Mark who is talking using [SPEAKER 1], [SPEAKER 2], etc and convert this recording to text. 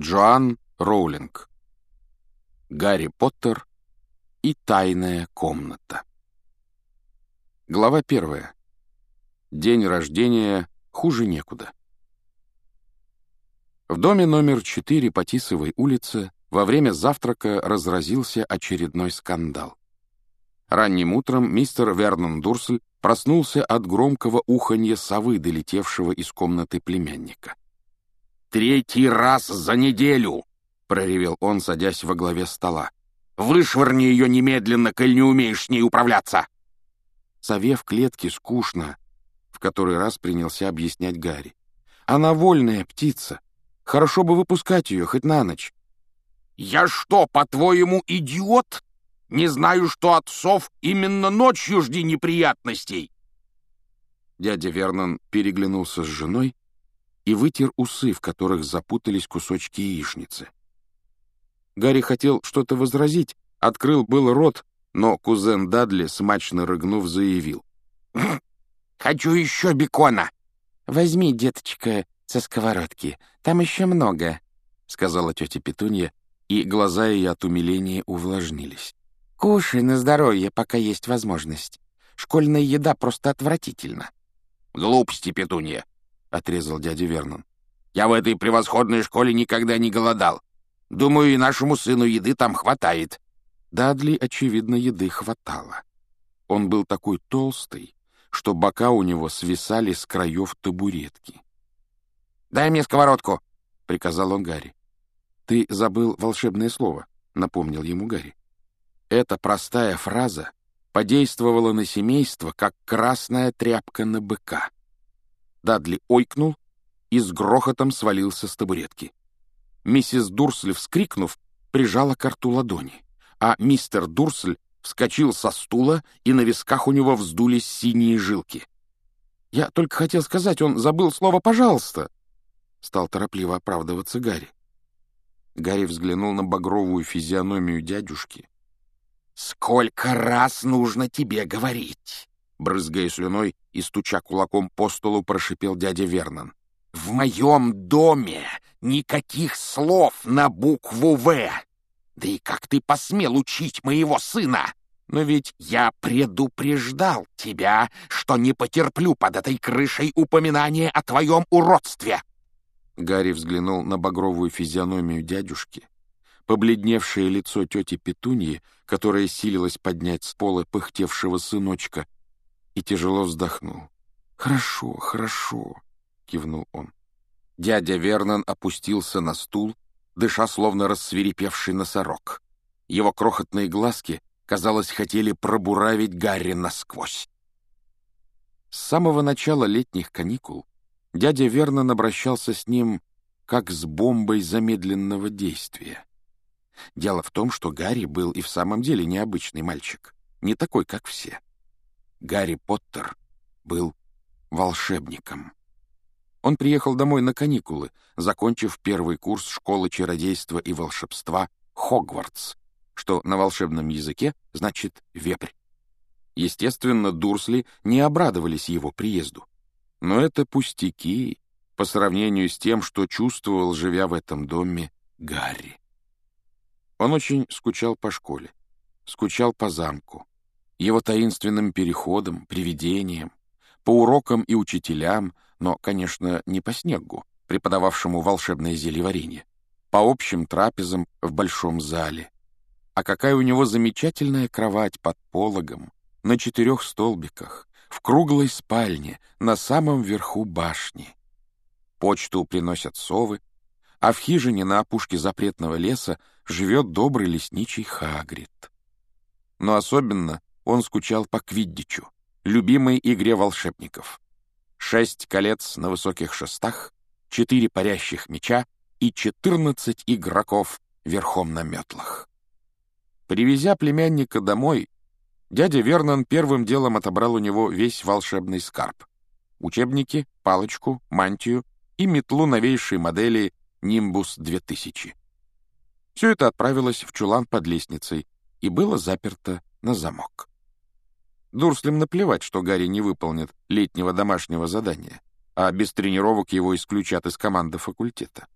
[SPEAKER 1] Джоан Роулинг. Гарри Поттер и тайная комната. Глава первая. День рождения хуже некуда. В доме номер 4 по Тисовой улице во время завтрака разразился очередной скандал. Ранним утром мистер Вернон Дурсль проснулся от громкого уханья совы, долетевшего из комнаты племянника.
[SPEAKER 2] «Третий раз за неделю!» — проревел он, садясь во главе стола. «Вышвырни ее немедленно, коль не умеешь с ней управляться!»
[SPEAKER 1] Сове в клетке скучно, — в который раз принялся объяснять Гарри. «Она вольная птица. Хорошо бы выпускать ее хоть на ночь».
[SPEAKER 2] «Я что, по-твоему, идиот? Не знаю, что от сов именно ночью жди неприятностей!»
[SPEAKER 1] Дядя Вернон переглянулся с женой, и вытер усы, в которых запутались кусочки яичницы. Гарри хотел что-то возразить, открыл был рот, но кузен Дадли, смачно рыгнув, заявил.
[SPEAKER 2] «Хочу еще бекона!»
[SPEAKER 3] «Возьми, деточка, со сковородки, там еще много», — сказала тетя Петунья, и глаза ее от умиления увлажнились. «Кушай на здоровье, пока есть возможность. Школьная еда просто отвратительна».
[SPEAKER 2] «Глупости, Петунья. — отрезал дядя Вернон. «Я в этой превосходной школе никогда не голодал. Думаю, и нашему сыну еды там хватает».
[SPEAKER 1] Дадли, очевидно, еды хватало. Он был такой толстый, что бока у него свисали с краев табуретки.
[SPEAKER 2] «Дай мне сковородку!» — приказал он Гарри.
[SPEAKER 1] «Ты забыл волшебное слово», — напомнил ему Гарри. Эта простая фраза подействовала на семейство, как красная тряпка на быка. Дадли ойкнул и с грохотом свалился с табуретки. Миссис Дурсль, вскрикнув, прижала к рту ладони, а мистер Дурсль вскочил со стула, и на висках у него вздулись синие жилки. «Я только хотел сказать, он забыл слово «пожалуйста», — стал торопливо оправдываться Гарри. Гарри взглянул на багровую физиономию дядюшки.
[SPEAKER 2] «Сколько раз нужно тебе говорить?»
[SPEAKER 1] Брызгая слюной и стуча кулаком по столу, прошипел дядя Вернон.
[SPEAKER 2] «В моем доме никаких слов на букву «В». Да и как ты посмел учить моего сына? Но ведь я предупреждал тебя, что не потерплю под этой крышей упоминания о твоем уродстве!»
[SPEAKER 1] Гарри взглянул на багровую физиономию дядюшки, побледневшее лицо тети Петуньи, которая силилась поднять с пола пыхтевшего сыночка, и тяжело вздохнул. «Хорошо, хорошо», — кивнул он. Дядя Вернон опустился на стул, дыша словно рассверепевший носорог. Его крохотные глазки, казалось, хотели пробуравить Гарри насквозь. С самого начала летних каникул дядя Вернон обращался с ним как с бомбой замедленного действия. Дело в том, что Гарри был и в самом деле необычный мальчик, не такой, как все. Гарри Поттер был волшебником. Он приехал домой на каникулы, закончив первый курс школы чародейства и волшебства Хогвартс, что на волшебном языке значит «вепрь». Естественно, Дурсли не обрадовались его приезду. Но это пустяки по сравнению с тем, что чувствовал, живя в этом доме, Гарри. Он очень скучал по школе, скучал по замку, его таинственным переходом, привидением, по урокам и учителям, но, конечно, не по снегу, преподававшему волшебное зельеварение, по общим трапезам в большом зале. А какая у него замечательная кровать под пологом, на четырех столбиках, в круглой спальне, на самом верху башни. Почту приносят совы, а в хижине на опушке запретного леса живет добрый лесничий Хагрид. Но особенно он скучал по квиддичу, любимой игре волшебников. Шесть колец на высоких шестах, четыре парящих меча и четырнадцать игроков верхом на метлах. Привезя племянника домой, дядя Вернон первым делом отобрал у него весь волшебный скарб. Учебники, палочку, мантию и метлу новейшей модели Nimbus 2000. Все это отправилось в чулан под лестницей и было заперто на замок. Дурслим наплевать, что Гарри не выполнит летнего домашнего задания, а без тренировок его исключат из команды факультета.